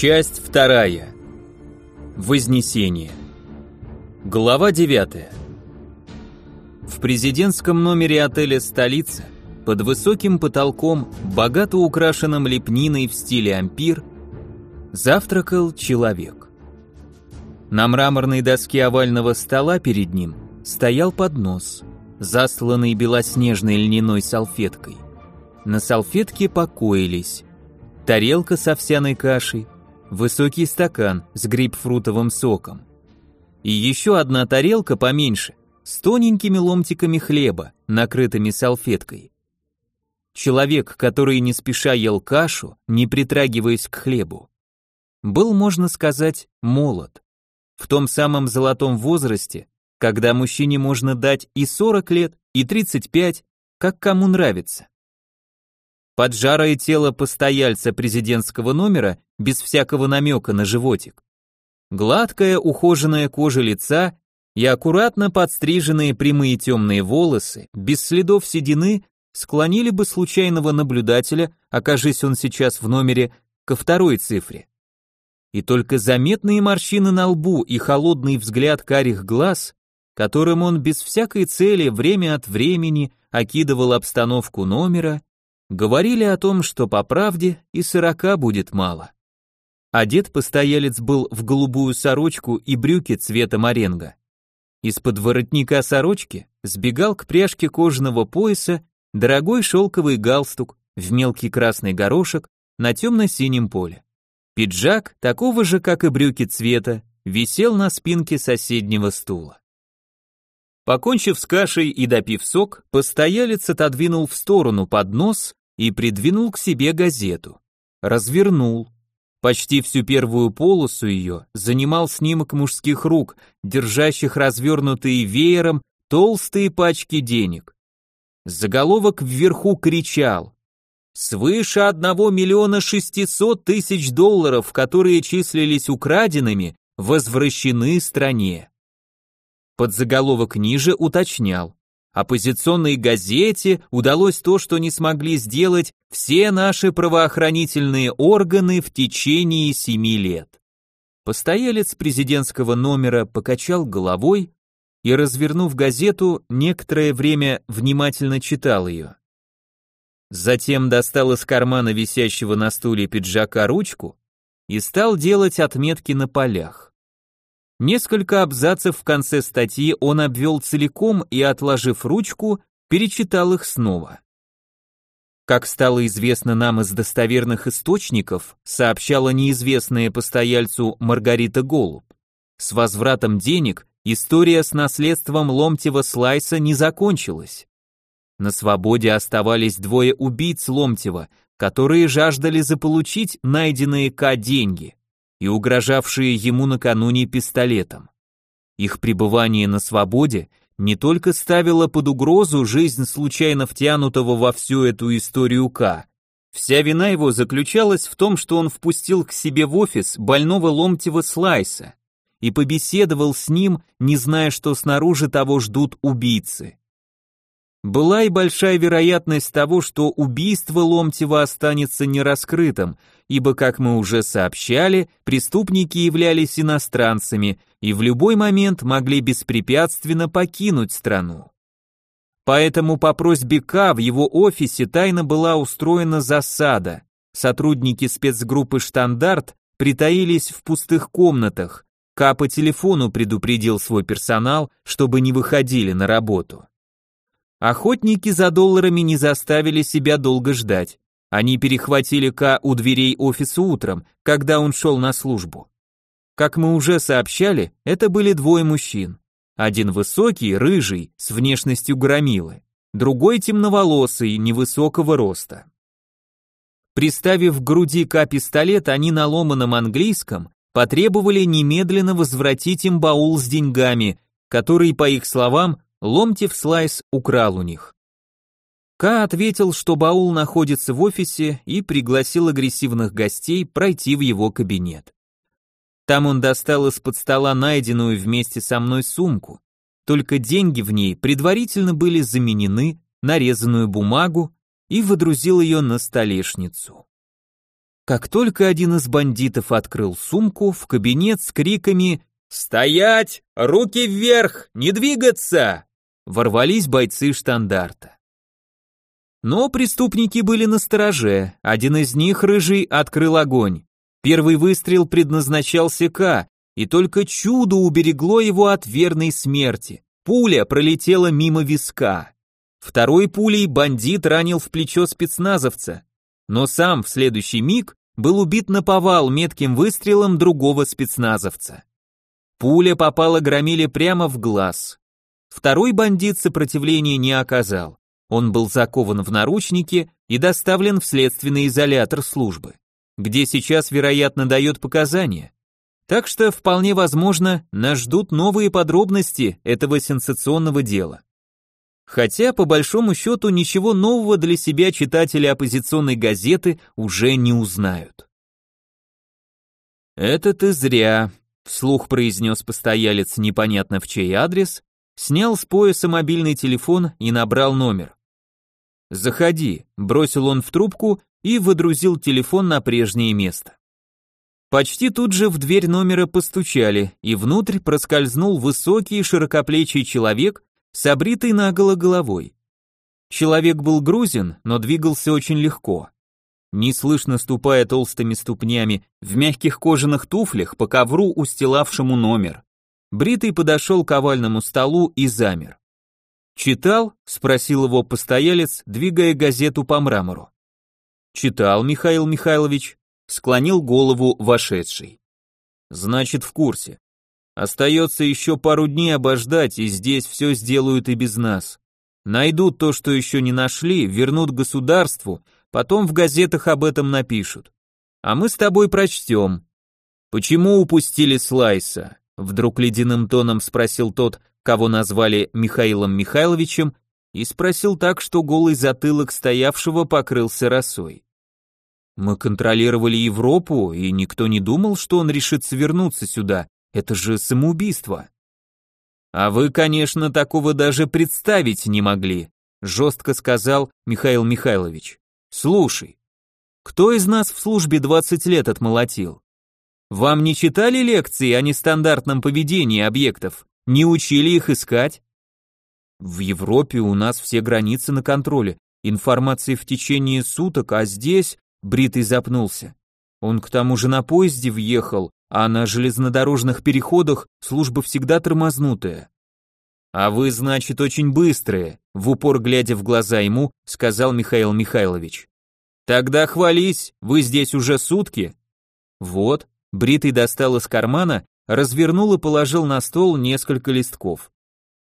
Часть вторая. Вознесение. Глава 9. В президентском номере отеля «Столица» под высоким потолком, богато украшенным лепниной в стиле ампир, завтракал человек. На мраморной доске овального стола перед ним стоял поднос, засланный белоснежной льняной салфеткой. На салфетке покоились тарелка с овсяной кашей, высокий стакан с грейпфрутовым соком и еще одна тарелка поменьше с тоненькими ломтиками хлеба, накрытыми салфеткой. Человек, который не спеша ел кашу, не притрагиваясь к хлебу, был, можно сказать, молод. В том самом золотом возрасте, когда мужчине можно дать и 40 лет, и 35, как кому нравится. Поджарое тело постояльца президентского номера без всякого намека на животик. Гладкая ухоженная кожа лица и аккуратно подстриженные прямые темные волосы, без следов седины, склонили бы случайного наблюдателя, окажись он сейчас в номере, ко второй цифре и только заметные морщины на лбу и холодный взгляд карих глаз, которым он без всякой цели время от времени окидывал обстановку номера, говорили о том, что по правде и сорока будет мало. Одет постоялец был в голубую сорочку и брюки цвета моренго. Из-под воротника сорочки сбегал к пряжке кожаного пояса дорогой шелковый галстук в мелкий красный горошек на темно-синем поле. Пиджак, такого же, как и брюки цвета, висел на спинке соседнего стула. Покончив с кашей и допив сок, постоялец отодвинул в сторону поднос и придвинул к себе газету. Развернул. Почти всю первую полосу ее занимал снимок мужских рук, держащих развернутые веером толстые пачки денег. Заголовок вверху кричал Свыше 1 миллиона 600 тысяч долларов, которые числились украденными, возвращены стране. Подзаголовок ниже уточнял. Оппозиционной газете удалось то, что не смогли сделать все наши правоохранительные органы в течение семи лет. Постоялец президентского номера покачал головой и, развернув газету, некоторое время внимательно читал ее. Затем достал из кармана висящего на стуле пиджака ручку и стал делать отметки на полях. Несколько абзацев в конце статьи он обвел целиком и, отложив ручку, перечитал их снова. Как стало известно нам из достоверных источников, сообщала неизвестная постояльцу Маргарита Голуб, с возвратом денег история с наследством Ломтева Слайса не закончилась. На свободе оставались двое убийц Ломтева, которые жаждали заполучить найденные К деньги и угрожавшие ему накануне пистолетом. Их пребывание на свободе не только ставило под угрозу жизнь случайно втянутого во всю эту историю К, вся вина его заключалась в том, что он впустил к себе в офис больного Ломтева Слайса и побеседовал с ним, не зная, что снаружи того ждут убийцы. Была и большая вероятность того, что убийство Ломтева останется нераскрытым, ибо, как мы уже сообщали, преступники являлись иностранцами и в любой момент могли беспрепятственно покинуть страну. Поэтому по просьбе К в его офисе тайно была устроена засада. Сотрудники спецгруппы «Штандарт» притаились в пустых комнатах. К по телефону предупредил свой персонал, чтобы не выходили на работу. Охотники за долларами не заставили себя долго ждать. Они перехватили К у дверей офиса утром, когда он шел на службу. Как мы уже сообщали, это были двое мужчин. Один высокий, рыжий, с внешностью громилы, другой темноволосый, невысокого роста. Приставив к груди К пистолет, они на ломаном английском потребовали немедленно возвратить им баул с деньгами, который, по их словам, Ломтев Слайс украл у них. К ответил, что баул находится в офисе и пригласил агрессивных гостей пройти в его кабинет. Там он достал из-под стола найденную вместе со мной сумку, только деньги в ней предварительно были заменены на резаную бумагу и выдрузил ее на столешницу. как только один из бандитов открыл сумку, в кабинет с криками «Стоять! Руки вверх! Не двигаться!» Ворвались бойцы штандарта. Но преступники были на стороже, один из них, рыжий, открыл огонь. Первый выстрел предназначался К, и только чудо уберегло его от верной смерти. Пуля пролетела мимо виска. Второй пулей бандит ранил в плечо спецназовца, но сам в следующий миг был убит на повал метким выстрелом другого спецназовца. Пуля попала громиле прямо в глаз. Второй бандит сопротивления не оказал. Он был закован в наручники и доставлен в следственный изолятор службы, где сейчас, вероятно, дает показания. Так что, вполне возможно, нас ждут новые подробности этого сенсационного дела. Хотя, по большому счету, ничего нового для себя читатели оппозиционной газеты уже не узнают. «Это ты зря», — вслух произнес постоялец непонятно в чей адрес, снял с пояса мобильный телефон и набрал номер. «Заходи», — бросил он в трубку и выдрузил телефон на прежнее место. Почти тут же в дверь номера постучали, и внутрь проскользнул высокий широкоплечий человек с обритой наголо головой. Человек был грузин, но двигался очень легко. Неслышно ступая толстыми ступнями в мягких кожаных туфлях по ковру, устилавшему номер. Бритый подошел к овальному столу и замер. «Читал?» — спросил его постоялец, двигая газету по мрамору. «Читал, Михаил Михайлович», — склонил голову вошедший. «Значит, в курсе. Остается еще пару дней обождать, и здесь все сделают и без нас. Найдут то, что еще не нашли, вернут государству, потом в газетах об этом напишут. А мы с тобой прочтем. Почему упустили Слайса? Вдруг ледяным тоном спросил тот, кого назвали Михаилом Михайловичем, и спросил так, что голый затылок стоявшего покрылся росой. Мы контролировали Европу, и никто не думал, что он решится вернуться сюда. Это же самоубийство. А вы, конечно, такого даже представить не могли, жестко сказал Михаил Михайлович. Слушай, кто из нас в службе 20 лет отмолотил? Вам не читали лекции о нестандартном поведении объектов? Не учили их искать? В Европе у нас все границы на контроле. Информации в течение суток, а здесь Бритый запнулся. Он к тому же на поезде въехал, а на железнодорожных переходах служба всегда тормознутая. А вы, значит, очень быстрые, в упор глядя в глаза ему, сказал Михаил Михайлович. Тогда хвались, вы здесь уже сутки. Вот, Бритый достал из кармана развернул и положил на стол несколько листков.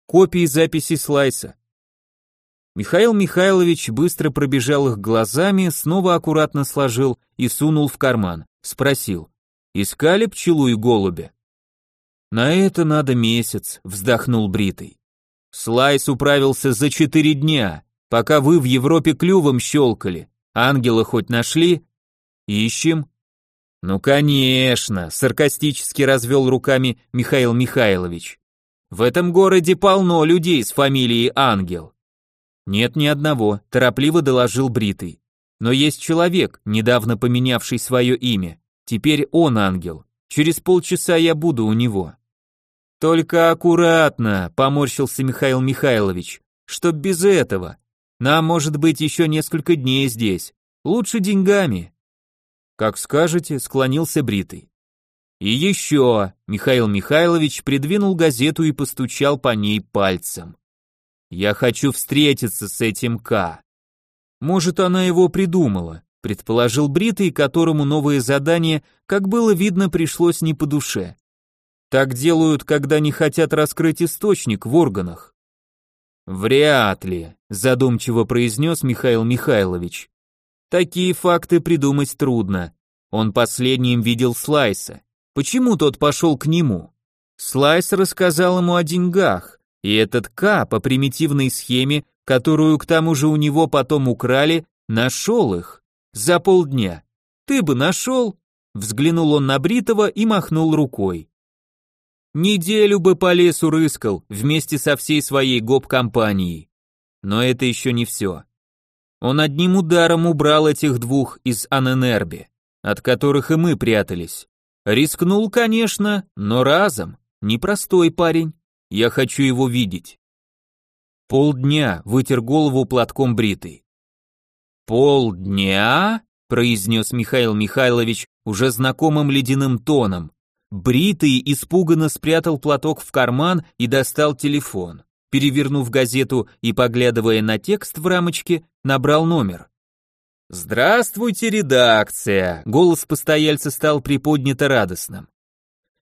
Копии записей слайса. Михаил Михайлович быстро пробежал их глазами, снова аккуратно сложил и сунул в карман. Спросил, искали пчелу и голубя? На это надо месяц, вздохнул Бритый. Слайс управился за четыре дня, пока вы в Европе клювом щелкали. Ангела хоть нашли? Ищем. Ну, конечно, саркастически развел руками Михаил Михайлович. В этом городе полно людей с фамилией Ангел. Нет ни одного, торопливо доложил Бритый. Но есть человек, недавно поменявший свое имя. Теперь он ангел. Через полчаса я буду у него. Только аккуратно, поморщился Михаил Михайлович, чтоб без этого. Нам может быть еще несколько дней здесь. Лучше деньгами. Как скажете, склонился Бритый. И еще, Михаил Михайлович придвинул газету и постучал по ней пальцем. Я хочу встретиться с этим К. Может, она его придумала, предположил Бритый, которому новое задание, как было видно, пришлось не по душе. Так делают, когда не хотят раскрыть источник в органах. Вряд ли, задумчиво произнес Михаил Михайлович. Такие факты придумать трудно. Он последним видел Слайса. Почему тот пошел к нему? Слайс рассказал ему о деньгах, и этот К по примитивной схеме, которую к тому же у него потом украли, нашел их. За полдня. Ты бы нашел? Взглянул он на Бритова и махнул рукой. Неделю бы по лесу рыскал вместе со всей своей гоп-компанией. Но это еще не все. Он одним ударом убрал этих двух из Аненербе. от которых и мы прятались. Рискнул, конечно, но разом. Непростой парень. Я хочу его видеть. Полдня вытер голову платком бритый. Полдня? произнес Михаил Михайлович уже знакомым ледяным тоном. Бритый испуганно спрятал платок в карман и достал телефон. Перевернув газету и поглядывая на текст в рамочке, набрал номер. «Здравствуйте, редакция!» Голос постояльца стал приподнято радостным.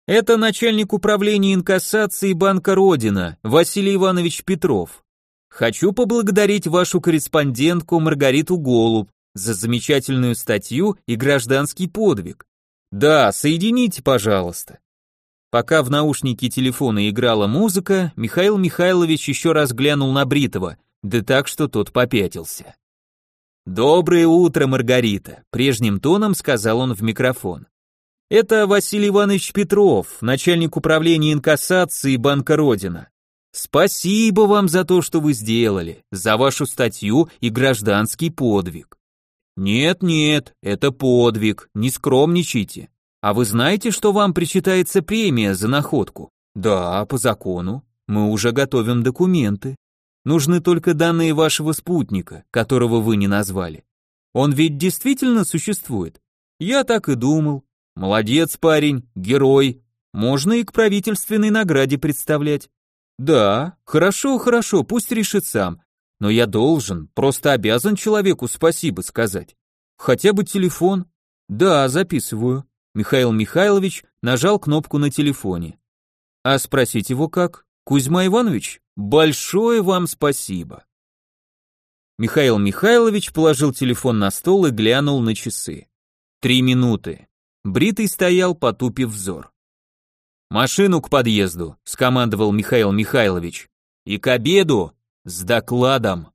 «Это начальник управления инкассации Банка Родина, Василий Иванович Петров. Хочу поблагодарить вашу корреспондентку Маргариту Голуб за замечательную статью и гражданский подвиг. Да, соедините, пожалуйста». Пока в наушнике телефона играла музыка, Михаил Михайлович еще раз глянул на Бритова, да так, что тот попятился. «Доброе утро, Маргарита», — прежним тоном сказал он в микрофон. «Это Василий Иванович Петров, начальник управления инкассации Банка Родина. Спасибо вам за то, что вы сделали, за вашу статью и гражданский подвиг. Нет-нет, это подвиг, не скромничайте. А вы знаете, что вам причитается премия за находку? Да, по закону. Мы уже готовим документы. Нужны только данные вашего спутника, которого вы не назвали. Он ведь действительно существует? Я так и думал. Молодец, парень, герой. Можно и к правительственной награде представлять. Да, хорошо, хорошо, пусть решит сам. Но я должен, просто обязан человеку спасибо сказать. Хотя бы телефон. Да, записываю. Михаил Михайлович нажал кнопку на телефоне. А спросить его как? Кузьма Иванович? Большое вам спасибо. Михаил Михайлович положил телефон на стол и глянул на часы. Три минуты. Бритый стоял, потупив взор. «Машину к подъезду», — скомандовал Михаил Михайлович. «И к обеду с докладом».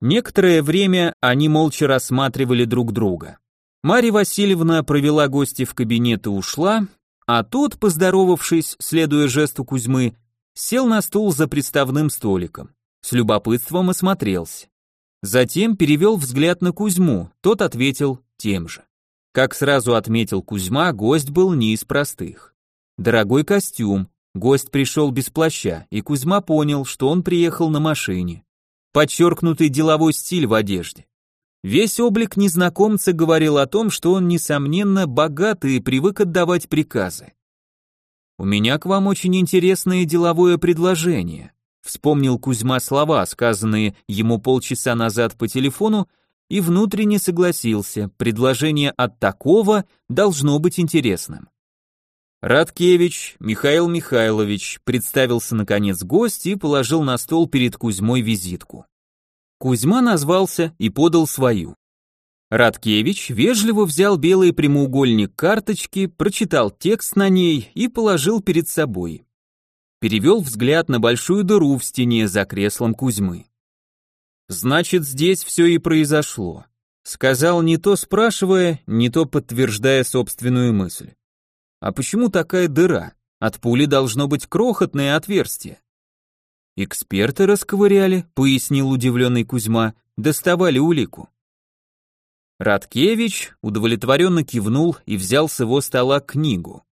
Некоторое время они молча рассматривали друг друга. Марья Васильевна провела гостя в кабинет и ушла, а тот, поздоровавшись, следуя жесту Кузьмы, сел на стул за приставным столиком, с любопытством осмотрелся. Затем перевел взгляд на Кузьму, тот ответил тем же. Как сразу отметил Кузьма, гость был не из простых. Дорогой костюм, гость пришел без плаща, и Кузьма понял, что он приехал на машине. Подчеркнутый деловой стиль в одежде. Весь облик незнакомца говорил о том, что он, несомненно, богат и привык отдавать приказы. «У меня к вам очень интересное деловое предложение», вспомнил Кузьма слова, сказанные ему полчаса назад по телефону, и внутренне согласился, предложение от такого должно быть интересным. Радкевич Михаил Михайлович представился наконец гость и положил на стол перед Кузьмой визитку. Кузьма назвался и подал свою. Радкевич вежливо взял белый прямоугольник карточки, прочитал текст на ней и положил перед собой. Перевел взгляд на большую дыру в стене за креслом Кузьмы. Значит, здесь все и произошло. Сказал не то спрашивая, не то подтверждая собственную мысль. А почему такая дыра? От пули должно быть крохотное отверстие. Эксперты расковыряли, пояснил удивленный Кузьма, доставали улику. Радкевич удовлетворенно кивнул и взял с его стола книгу.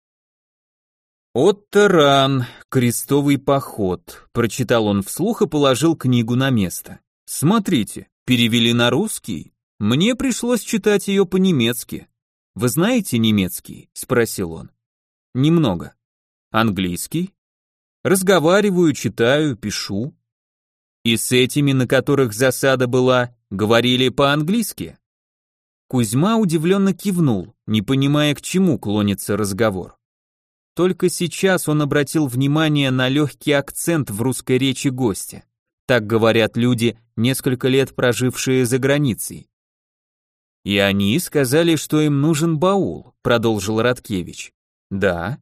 «Отто Ран. Крестовый поход», — прочитал он вслух и положил книгу на место. «Смотрите, перевели на русский. Мне пришлось читать ее по-немецки. Вы знаете немецкий?» — спросил он. «Немного. Английский?» «Разговариваю, читаю, пишу». «И с этими, на которых засада была, говорили по-английски?» Кузьма удивленно кивнул, не понимая, к чему клонится разговор. Только сейчас он обратил внимание на легкий акцент в русской речи гостя. Так говорят люди, несколько лет прожившие за границей. «И они сказали, что им нужен баул», — продолжил Радкевич. «Да».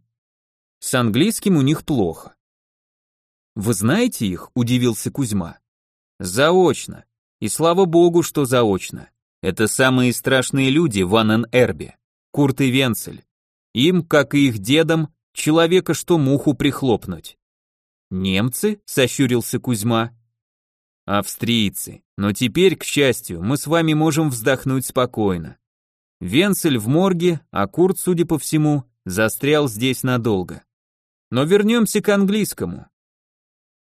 «С английским у них плохо». «Вы знаете их?» — удивился Кузьма. «Заочно. И слава богу, что заочно. Это самые страшные люди в Аннен-Эрбе, Курт и Венцель. Им, как и их дедам, человека что муху прихлопнуть. Немцы? Сощурился Кузьма. Австрийцы. Но теперь, к счастью, мы с вами можем вздохнуть спокойно. Венцель в морге, а Курт, судя по всему, застрял здесь надолго. Но вернемся к английскому.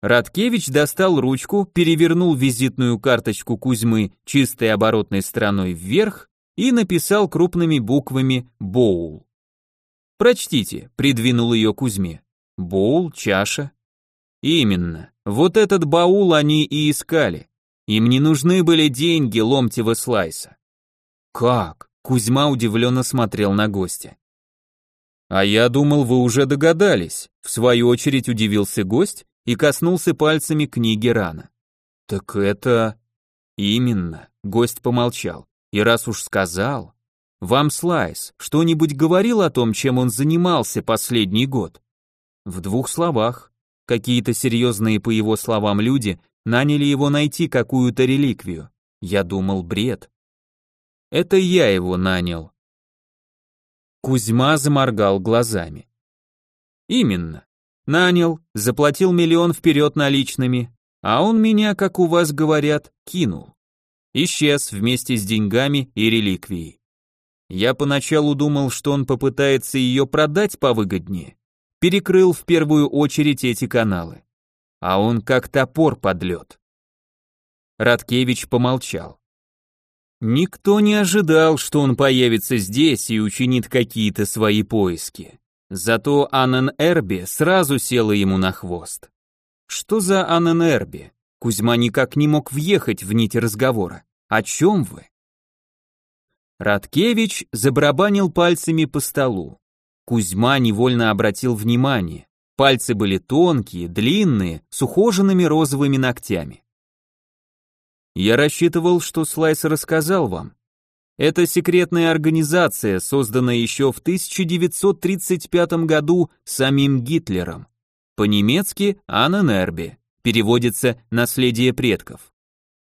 Радкевич достал ручку, перевернул визитную карточку Кузьмы чистой оборотной стороной вверх и написал крупными буквами «Боул». «Прочтите», — придвинул ее Кузьме. «Боул, чаша». «Именно. Вот этот баул они и искали. Им не нужны были деньги Ломтева Слайса». «Как?» — Кузьма удивленно смотрел на гостя. «А я думал, вы уже догадались», — в свою очередь удивился гость и коснулся пальцами книги рана. «Так это...» «Именно», — гость помолчал. «И раз уж сказал...» «Вам Слайс что-нибудь говорил о том, чем он занимался последний год?» В двух словах. Какие-то серьезные, по его словам, люди наняли его найти какую-то реликвию. Я думал, бред. Это я его нанял. Кузьма заморгал глазами. Именно. Нанял, заплатил миллион вперед наличными, а он меня, как у вас говорят, кинул. Исчез вместе с деньгами и реликвией. Я поначалу думал, что он попытается ее продать повыгоднее. Перекрыл в первую очередь эти каналы. А он как топор под лед. Радкевич помолчал. Никто не ожидал, что он появится здесь и учинит какие-то свои поиски. Зато Аннен Эрби сразу села ему на хвост. Что за Аннен Эрби? Кузьма никак не мог въехать в нить разговора. О чем вы? Радкевич забарабанил пальцами по столу. Кузьма невольно обратил внимание. Пальцы были тонкие, длинные, с ухоженными розовыми ногтями. Я рассчитывал, что Слайс рассказал вам. Это секретная организация, созданная еще в 1935 году самим Гитлером. По-немецки «Анненерби», переводится «наследие предков».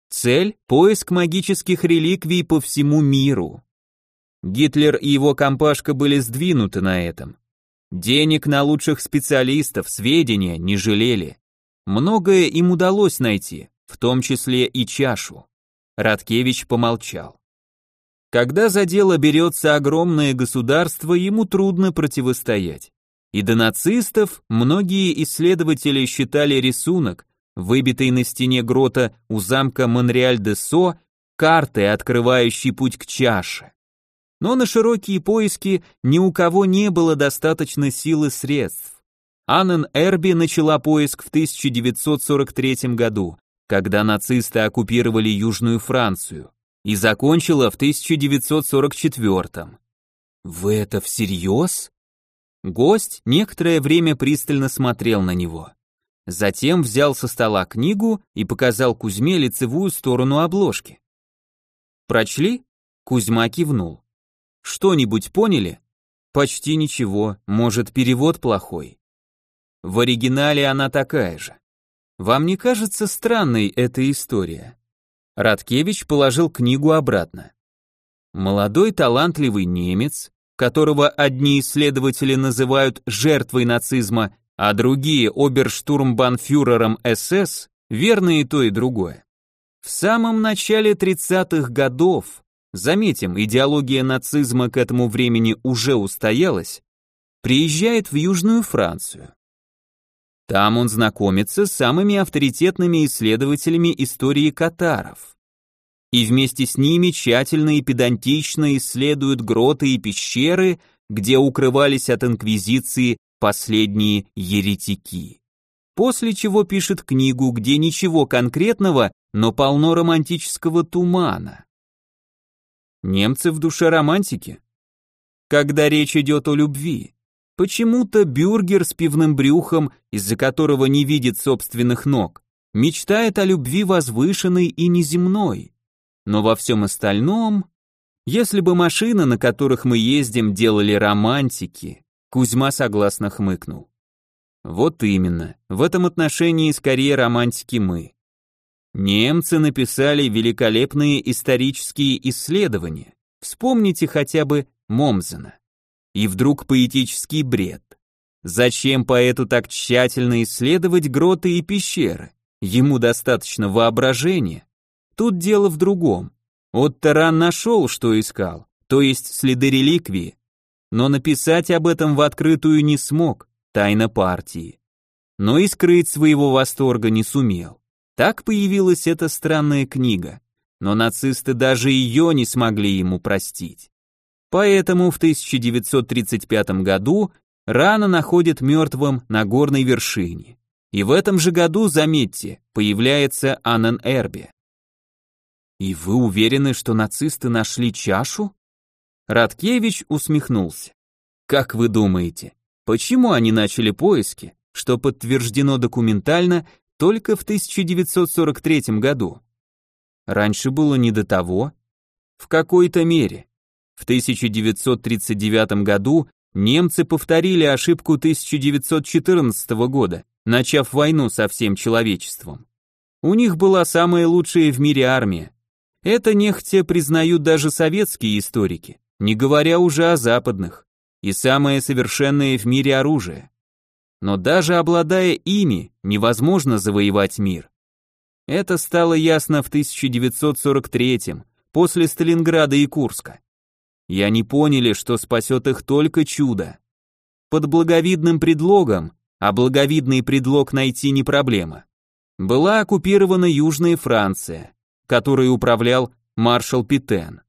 Цель – поиск магических реликвий по всему миру. Гитлер и его компашка были сдвинуты на этом. Денег на лучших специалистов, сведения не жалели. Многое им удалось найти, в том числе и чашу. Радкевич помолчал. Когда за дело берется огромное государство, ему трудно противостоять. И до нацистов многие исследователи считали рисунок, выбитый на стене грота у замка Монреаль-де-Со, картой, открывающей путь к чаше. Но на широкие поиски ни у кого не было достаточно сил и средств. Аннен Эрби начала поиск в 1943 году, когда нацисты оккупировали Южную Францию и закончила в 1944. Вы это всерьез? Гость некоторое время пристально смотрел на него. Затем взял со стола книгу и показал Кузьме лицевую сторону обложки. Прочли? Кузьма кивнул. Что-нибудь поняли? Почти ничего, может, перевод плохой. В оригинале она такая же. Вам не кажется странной эта история? Радкевич положил книгу обратно. Молодой талантливый немец, которого одни исследователи называют жертвой нацизма, а другие оберштурмбанфюрером СС, верно и то, и другое. В самом начале 30-х годов, заметим, идеология нацизма к этому времени уже устоялась, приезжает в Южную Францию. Там он знакомится с самыми авторитетными исследователями истории катаров. И вместе с ними тщательно и педантично исследуют гроты и пещеры, где укрывались от инквизиции последние еретики. После чего пишет книгу, где ничего конкретного, но полно романтического тумана. Немцы в душе романтики. Когда речь идет о любви, Почему-то бюргер с пивным брюхом, из-за которого не видит собственных ног, мечтает о любви возвышенной и неземной. Но во всем остальном, если бы машины, на которых мы ездим, делали романтики, Кузьма согласно хмыкнул. Вот именно, в этом отношении скорее романтики мы. Немцы написали великолепные исторические исследования. Вспомните хотя бы Момзена. И вдруг поэтический бред. Зачем поэту так тщательно исследовать гроты и пещеры? Ему достаточно воображения. Тут дело в другом. Отто Ран нашел, что искал, то есть следы реликвии, но написать об этом в открытую не смог, тайна партии. Но и скрыть своего восторга не сумел. Так появилась эта странная книга, но нацисты даже ее не смогли ему простить. Поэтому в 1935 году Рана находят мертвым на горной вершине. И в этом же году, заметьте, появляется Аннен Эрби. «И вы уверены, что нацисты нашли чашу?» Радкевич усмехнулся. «Как вы думаете, почему они начали поиски, что подтверждено документально только в 1943 году? Раньше было не до того. В какой-то мере. В 1939 году немцы повторили ошибку 1914 года, начав войну со всем человечеством. У них была самая лучшая в мире армия. Это нехотя признают даже советские историки, не говоря уже о западных, и самое совершенное в мире оружие. Но даже обладая ими, невозможно завоевать мир. Это стало ясно в 1943 после Сталинграда и Курска. И они поняли, что спасет их только чудо. Под благовидным предлогом, а благовидный предлог найти не проблема, была оккупирована Южная Франция, которой управлял маршал Петен.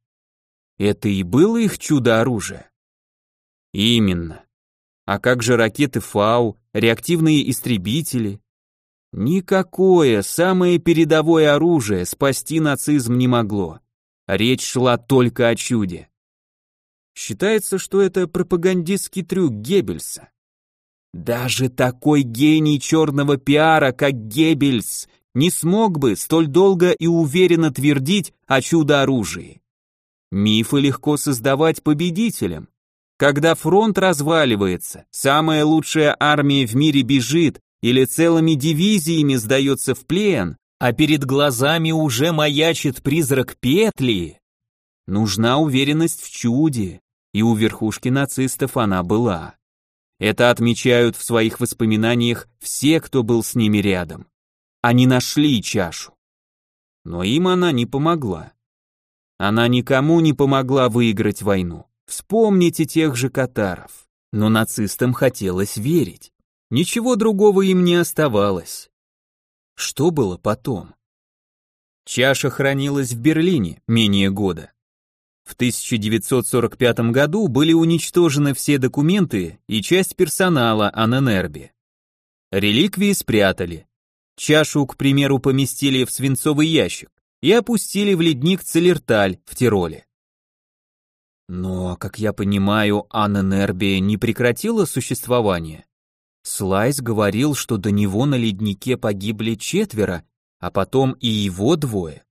Это и было их чудо-оружие? Именно. А как же ракеты Фау, реактивные истребители? Никакое самое передовое оружие спасти нацизм не могло. Речь шла только о чуде. Считается, что это пропагандистский трюк Геббельса. Даже такой гений черного пиара, как Геббельс, не смог бы столь долго и уверенно твердить о чудо-оружии. Мифы легко создавать победителям. Когда фронт разваливается, самая лучшая армия в мире бежит или целыми дивизиями сдается в плен, а перед глазами уже маячит призрак петли. Нужна уверенность в чуде, и у верхушки нацистов она была. Это отмечают в своих воспоминаниях все, кто был с ними рядом. Они нашли чашу. Но им она не помогла. Она никому не помогла выиграть войну. Вспомните тех же катаров. Но нацистам хотелось верить. Ничего другого им не оставалось. Что было потом? Чаша хранилась в Берлине менее года. В 1945 году были уничтожены все документы и часть персонала Аненербе. Реликвии спрятали, Чашу, к примеру, поместили в свинцовый ящик и опустили в ледник Целерталь в Тироле. Но, как я понимаю, Анна Нерби не прекратила существование. Слайс говорил, что до него на леднике погибли четверо, а потом и его двое.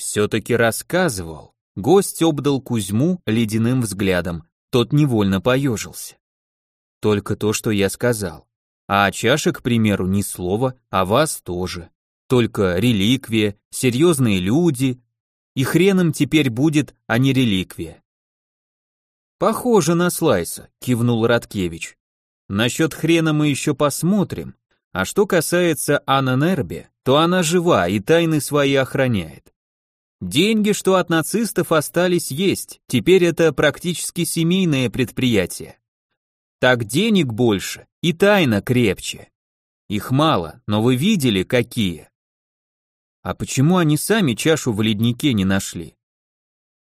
Все-таки рассказывал. Гость обдал Кузьму ледяным взглядом, тот невольно поежился. Только то, что я сказал. А о чаше, к примеру, ни слова, а вас тоже. Только реликвия, серьезные люди. И хреном теперь будет, а не реликвия. Похоже на Слайса, кивнул Радкевич. Насчет хрена мы еще посмотрим. А что касается Анны Нерби, то она жива и тайны свои охраняет. Деньги, что от нацистов остались, есть. Теперь это практически семейное предприятие. Так денег больше, и тайна крепче. Их мало, но вы видели, какие. А почему они сами чашу в леднике не нашли?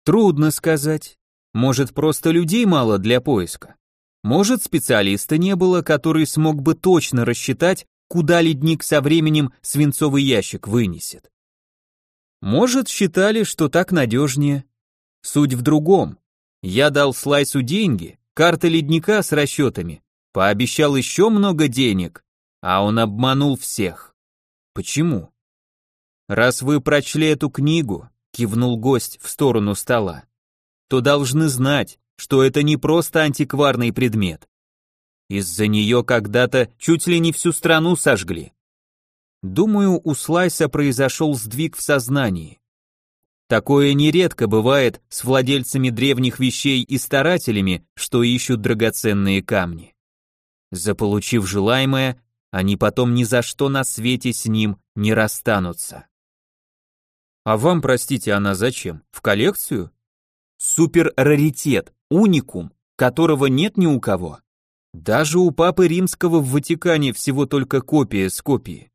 Трудно сказать. Может, просто людей мало для поиска? Может, специалиста не было, который смог бы точно рассчитать, куда ледник со временем свинцовый ящик вынесет? Может, считали, что так надежнее. Суть в другом. Я дал Слайсу деньги, карта ледника с расчетами, пообещал еще много денег, а он обманул всех. Почему? Раз вы прочли эту книгу, кивнул гость в сторону стола, то должны знать, что это не просто антикварный предмет. Из-за нее когда-то чуть ли не всю страну сожгли. Думаю, у Слайса произошел сдвиг в сознании. Такое нередко бывает с владельцами древних вещей и старателями, что ищут драгоценные камни. Заполучив желаемое, они потом ни за что на свете с ним не расстанутся. А вам, простите, она зачем? В коллекцию? Суперраритет, уникум, которого нет ни у кого. Даже у папы римского в Ватикане всего только копия с копии.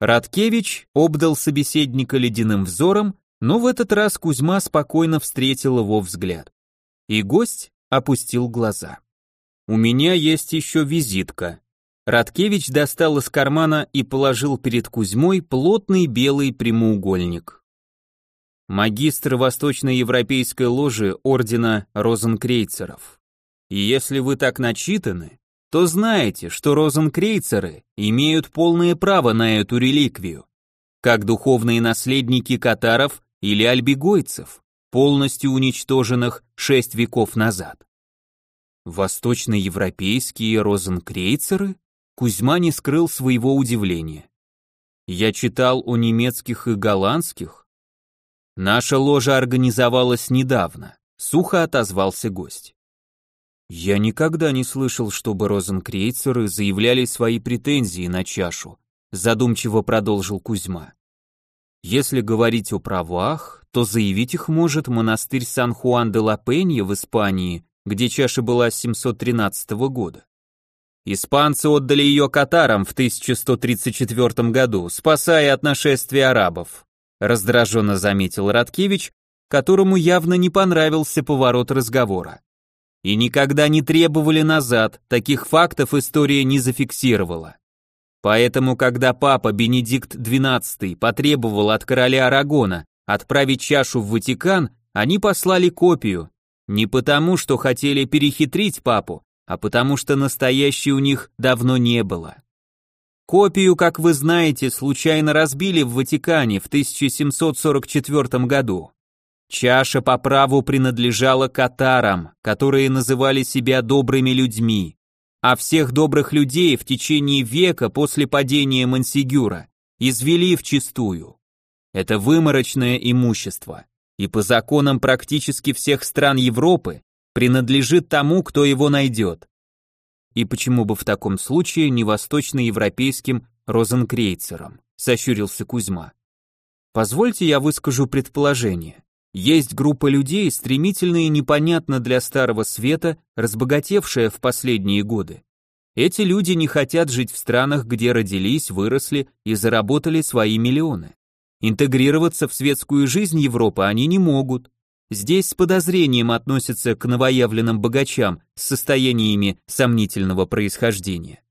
Радкевич обдал собеседника ледяным взором, но в этот раз Кузьма спокойно встретил его взгляд. И гость опустил глаза. «У меня есть еще визитка». Радкевич достал из кармана и положил перед Кузьмой плотный белый прямоугольник. Магистр Восточноевропейской ложи Ордена Розенкрейцеров. И если вы так начитаны, то знаете, что розенкрейцеры имеют полное право на эту реликвию, как духовные наследники катаров или альбегойцев, полностью уничтоженных шесть веков назад. Восточноевропейские розенкрейцеры? Кузьма не скрыл своего удивления. Я читал о немецких и голландских. Наша ложа организовалась недавно, сухо отозвался гость. Я никогда не слышал, чтобы розенкрейцеры заявляли свои претензии на чашу, задумчиво продолжил Кузьма. Если говорить о правах, то заявить их может монастырь Сан-Хуан де ла Пенья в Испании, где чаша была с 713 года. Испанцы отдали ее катарам в 1134 году, спасая от нашествия арабов, раздраженно заметил Радкевич, которому явно не понравился поворот разговора и никогда не требовали назад, таких фактов история не зафиксировала. Поэтому, когда папа Бенедикт XII потребовал от короля Арагона отправить чашу в Ватикан, они послали копию, не потому, что хотели перехитрить папу, а потому что настоящей у них давно не было. Копию, как вы знаете, случайно разбили в Ватикане в 1744 году. Чаша по праву принадлежала катарам, которые называли себя добрыми людьми, а всех добрых людей в течение века после падения Мансигюра извели в чистую. Это выморочное имущество, и по законам практически всех стран Европы принадлежит тому, кто его найдет. И почему бы в таком случае не восточноевропейским розенкрейцерам, сощурился Кузьма. Позвольте я выскажу предположение. Есть группа людей, стремительно и непонятно для Старого Света, разбогатевшая в последние годы. Эти люди не хотят жить в странах, где родились, выросли и заработали свои миллионы. Интегрироваться в светскую жизнь Европы они не могут. Здесь с подозрением относятся к новоявленным богачам с состояниями сомнительного происхождения.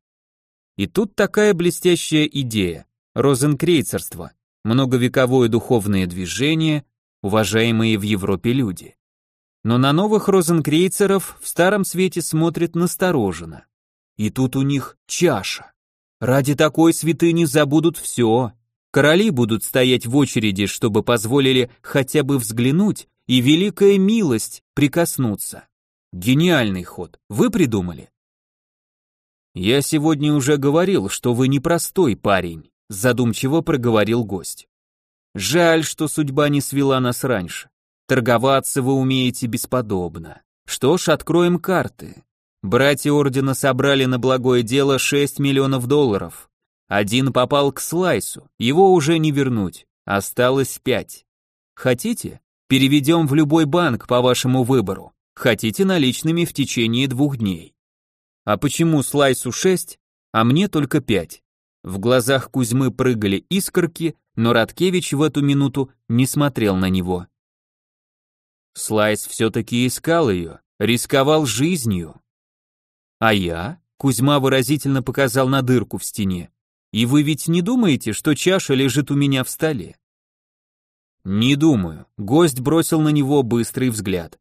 И тут такая блестящая идея – розенкрейцерство, многовековое духовное движение, уважаемые в Европе люди. Но на новых розенкрейцеров в старом свете смотрят настороженно. И тут у них чаша. Ради такой святыни забудут все. Короли будут стоять в очереди, чтобы позволили хотя бы взглянуть, и великая милость прикоснуться. Гениальный ход. Вы придумали? Я сегодня уже говорил, что вы непростой парень, задумчиво проговорил гость. Жаль, что судьба не свела нас раньше. Торговаться вы умеете бесподобно. Что ж, откроем карты. Братья Ордена собрали на благое дело 6 миллионов долларов. Один попал к Слайсу, его уже не вернуть. Осталось 5. Хотите? Переведем в любой банк по вашему выбору. Хотите наличными в течение двух дней. А почему Слайсу 6, а мне только 5? В глазах Кузьмы прыгали искорки, но Радкевич в эту минуту не смотрел на него. Слайс все-таки искал ее, рисковал жизнью. А я? Кузьма выразительно показал на дырку в стене. И вы ведь не думаете, что чаша лежит у меня в столе? Не думаю. Гость бросил на него быстрый взгляд.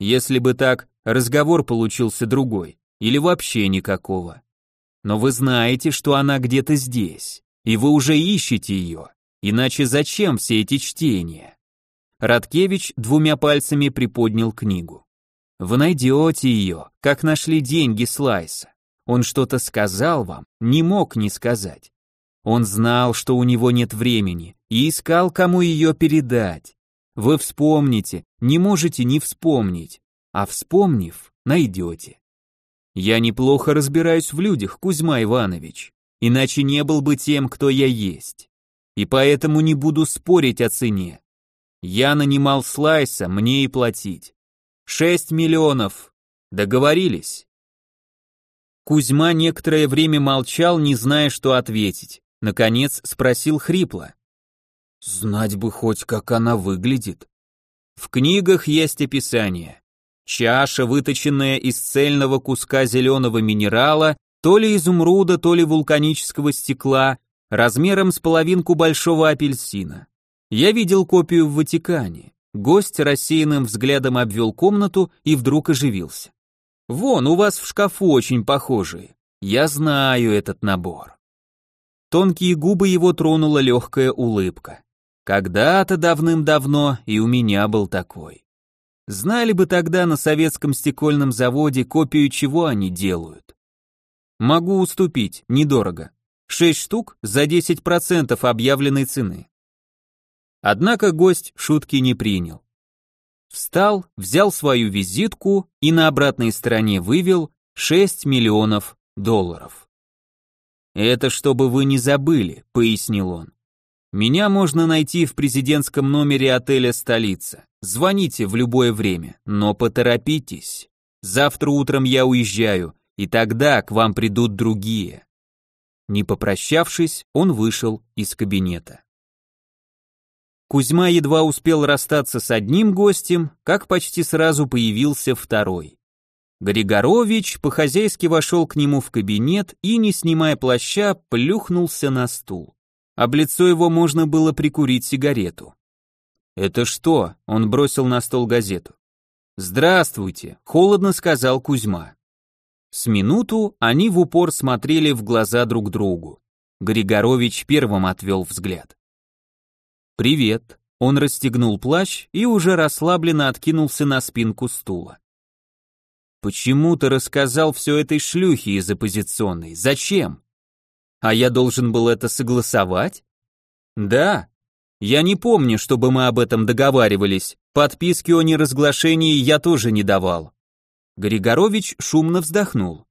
Если бы так, разговор получился другой, или вообще никакого. Но вы знаете, что она где-то здесь, и вы уже ищете ее. Иначе зачем все эти чтения? Радкевич двумя пальцами приподнял книгу. Вы найдете ее, как нашли деньги Слайса. Он что-то сказал вам, не мог не сказать. Он знал, что у него нет времени, и искал, кому ее передать. Вы вспомните, не можете не вспомнить, а вспомнив, найдете. Я неплохо разбираюсь в людях, Кузьма Иванович, иначе не был бы тем, кто я есть. И поэтому не буду спорить о цене. Я нанимал Слайса, мне и платить. Шесть миллионов. Договорились?» Кузьма некоторое время молчал, не зная, что ответить. Наконец спросил хрипло. «Знать бы хоть, как она выглядит». В книгах есть описание. Чаша, выточенная из цельного куска зеленого минерала, то ли изумруда, то ли вулканического стекла, размером с половинку большого апельсина. Я видел копию в Ватикане. Гость рассеянным взглядом обвел комнату и вдруг оживился. «Вон, у вас в шкафу очень похожие. Я знаю этот набор». Тонкие губы его тронула легкая улыбка. Когда-то давным-давно и у меня был такой. Знали бы тогда на советском стекольном заводе копию чего они делают. Могу уступить, недорого. Шесть штук за 10% объявленной цены. Однако гость шутки не принял. Встал, взял свою визитку и на обратной стороне вывел 6 миллионов долларов. «Это чтобы вы не забыли», — пояснил он. «Меня можно найти в президентском номере отеля «Столица». Звоните в любое время, но поторопитесь. Завтра утром я уезжаю, и тогда к вам придут другие». Не попрощавшись, он вышел из кабинета. Кузьма едва успел расстаться с одним гостем, как почти сразу появился второй. Григорович по-хозяйски вошел к нему в кабинет и, не снимая плаща, плюхнулся на стул. Об лицо его можно было прикурить сигарету. «Это что?» — он бросил на стол газету. «Здравствуйте», — холодно сказал Кузьма. С минуту они в упор смотрели в глаза друг другу. Григорович первым отвел взгляд. «Привет». Он расстегнул плащ и уже расслабленно откинулся на спинку стула. «Почему ты рассказал все этой шлюхе из оппозиционной? Зачем? А я должен был это согласовать?» «Да. Я не помню, чтобы мы об этом договаривались. Подписки о неразглашении я тоже не давал». Григорович шумно вздохнул.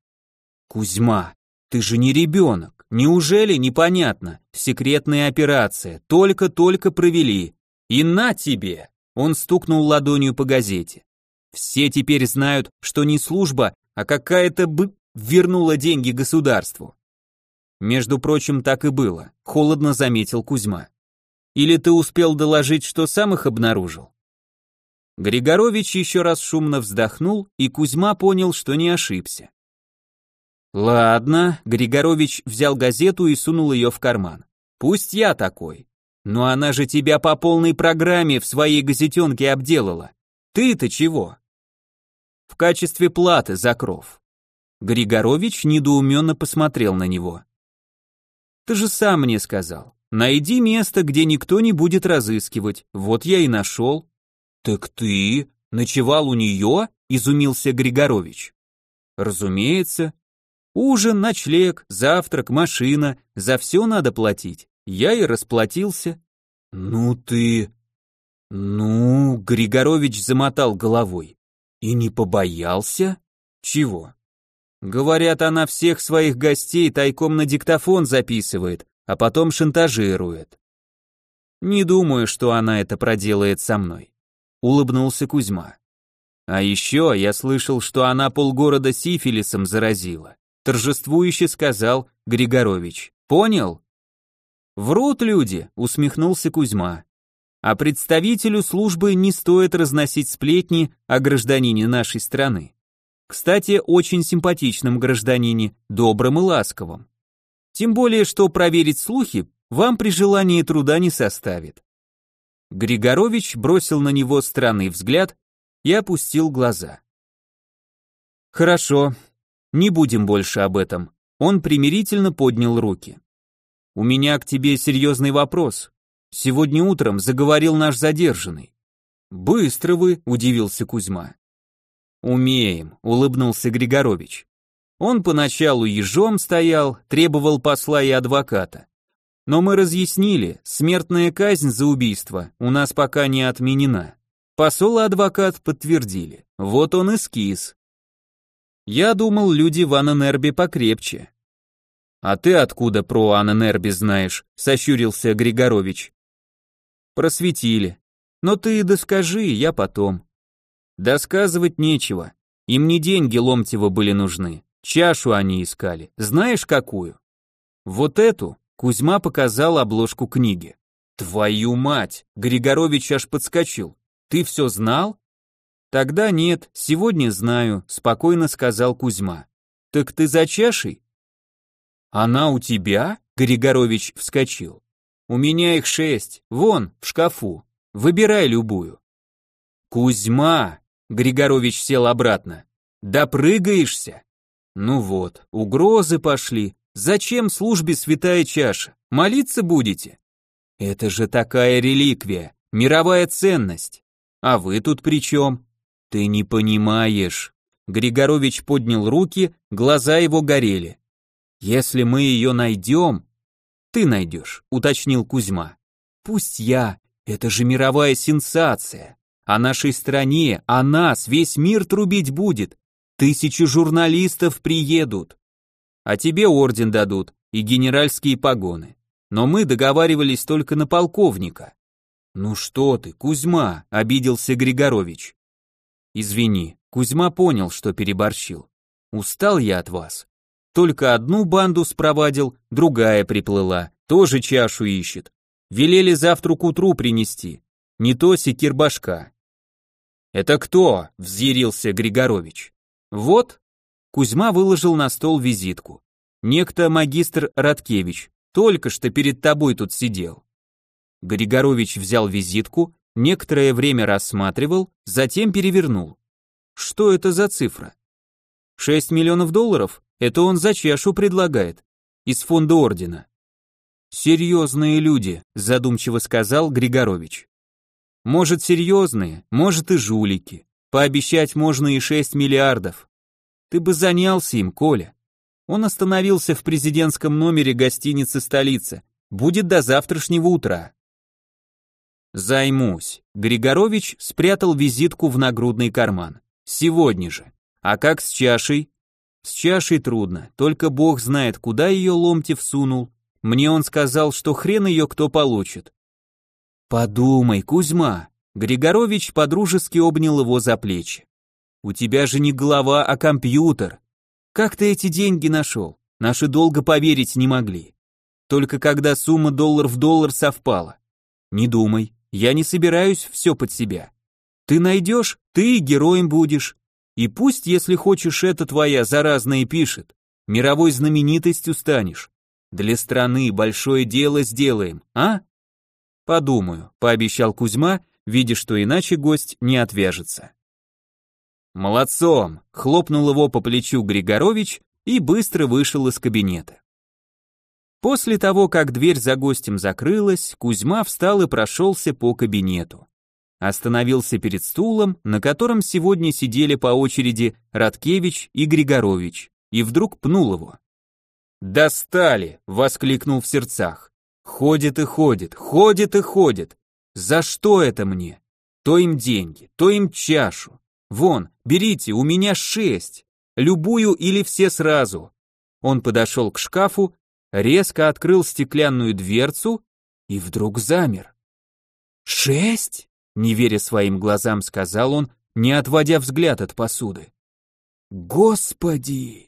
«Кузьма, ты же не ребенок. Неужели непонятно? Секретная операция, только-только провели. И на тебе!» Он стукнул ладонью по газете. «Все теперь знают, что не служба, а какая-то бы вернула деньги государству». Между прочим, так и было, холодно заметил Кузьма. Или ты успел доложить, что сам их обнаружил? Григорович еще раз шумно вздохнул, и Кузьма понял, что не ошибся. Ладно, Григорович взял газету и сунул ее в карман. Пусть я такой. Но она же тебя по полной программе в своей газетенке обделала. Ты-то чего? В качестве платы за кров. Григорович недоуменно посмотрел на него. Ты же сам мне сказал. Найди место, где никто не будет разыскивать. Вот я и нашел. Так ты ночевал у нее? Изумился Григорович. Разумеется, Ужин, ночлег, завтрак, машина, за все надо платить. Я и расплатился. Ну ты... Ну, Григорович замотал головой. И не побоялся? Чего? Говорят, она всех своих гостей тайком на диктофон записывает, а потом шантажирует. Не думаю, что она это проделает со мной. Улыбнулся Кузьма. А еще я слышал, что она полгорода сифилисом заразила торжествующе сказал Григорович. Понял? Врут люди, усмехнулся Кузьма. А представителю службы не стоит разносить сплетни о гражданине нашей страны. Кстати, очень симпатичном гражданине, добром и ласковом. Тем более, что проверить слухи вам при желании труда не составит. Григорович бросил на него странный взгляд и опустил глаза. Хорошо, не будем больше об этом. Он примирительно поднял руки. У меня к тебе серьезный вопрос. Сегодня утром заговорил наш задержанный. Быстро вы, удивился Кузьма. Умеем, улыбнулся Григорович. Он поначалу ежом стоял, требовал посла и адвоката. Но мы разъяснили, смертная казнь за убийство у нас пока не отменена. Посол и адвокат подтвердили. Вот он эскиз. Я думал, люди в Анненербе покрепче. А ты откуда про Анненербе знаешь? Сощурился Григорович. Просветили. Но ты доскажи, я потом. Досказывать нечего. Им не деньги Ломтева были нужны. Чашу они искали. Знаешь какую? Вот эту. Кузьма показал обложку книги. Твою мать! Григорович аж подскочил. Ты все знал? Тогда нет, сегодня знаю, спокойно сказал Кузьма. Так ты за чашей? Она у тебя? Григорович вскочил. У меня их шесть, вон, в шкафу. Выбирай любую. Кузьма! Григорович сел обратно. Допрыгаешься? Ну вот, угрозы пошли. Зачем службе святая чаша? Молиться будете? Это же такая реликвия, мировая ценность. А вы тут при чем? Ты не понимаешь. Григорович поднял руки, глаза его горели. Если мы ее найдем... Ты найдешь, уточнил Кузьма. Пусть я, это же мировая сенсация. О нашей стране, о нас весь мир трубить будет. Тысячи журналистов приедут. А тебе орден дадут и генеральские погоны. Но мы договаривались только на полковника. Ну что ты, Кузьма, обиделся Григорович. Извини, Кузьма понял, что переборщил. Устал я от вас. Только одну банду спровадил, другая приплыла, тоже чашу ищет. Велели завтра к утру принести. Не то секирбашка. «Это кто?» – взъярился Григорович. «Вот». Кузьма выложил на стол визитку. «Некто магистр Радкевич, только что перед тобой тут сидел». Григорович взял визитку, некоторое время рассматривал, затем перевернул. Что это за цифра? 6 миллионов долларов? Это он за чашу предлагает. Из фонда ордена. Серьезные люди, задумчиво сказал Григорович. Может, серьезные, может и жулики. Пообещать можно и 6 миллиардов. Ты бы занялся им, Коля. Он остановился в президентском номере гостиницы «Столица». Будет до завтрашнего утра. Займусь. Григорович спрятал визитку в нагрудный карман. Сегодня же. А как с чашей? С чашей трудно, только бог знает, куда ее Ломтев сунул. Мне он сказал, что хрен ее кто получит. Подумай, Кузьма. Григорович подружески обнял его за плечи. У тебя же не голова, а компьютер. Как ты эти деньги нашел? Наши долго поверить не могли. Только когда сумма доллар в доллар совпала. Не думай, я не собираюсь все под себя. Ты найдешь, ты героем будешь. И пусть, если хочешь, это твоя заразная пишет, мировой знаменитостью станешь. Для страны большое дело сделаем, а? Подумаю, пообещал Кузьма, видя, что иначе гость не отвяжется. Молодцом, хлопнул его по плечу Григорович и быстро вышел из кабинета. После того, как дверь за гостем закрылась, Кузьма встал и прошелся по кабинету. Остановился перед стулом, на котором сегодня сидели по очереди Радкевич и Григорович, и вдруг пнул его. «Достали!» — воскликнул в сердцах. Ходит и ходит, ходит и ходит. За что это мне? То им деньги, то им чашу. Вон, берите, у меня шесть. Любую или все сразу. Он подошел к шкафу, резко открыл стеклянную дверцу и вдруг замер. «Шесть?» — не веря своим глазам, сказал он, не отводя взгляд от посуды. «Господи!»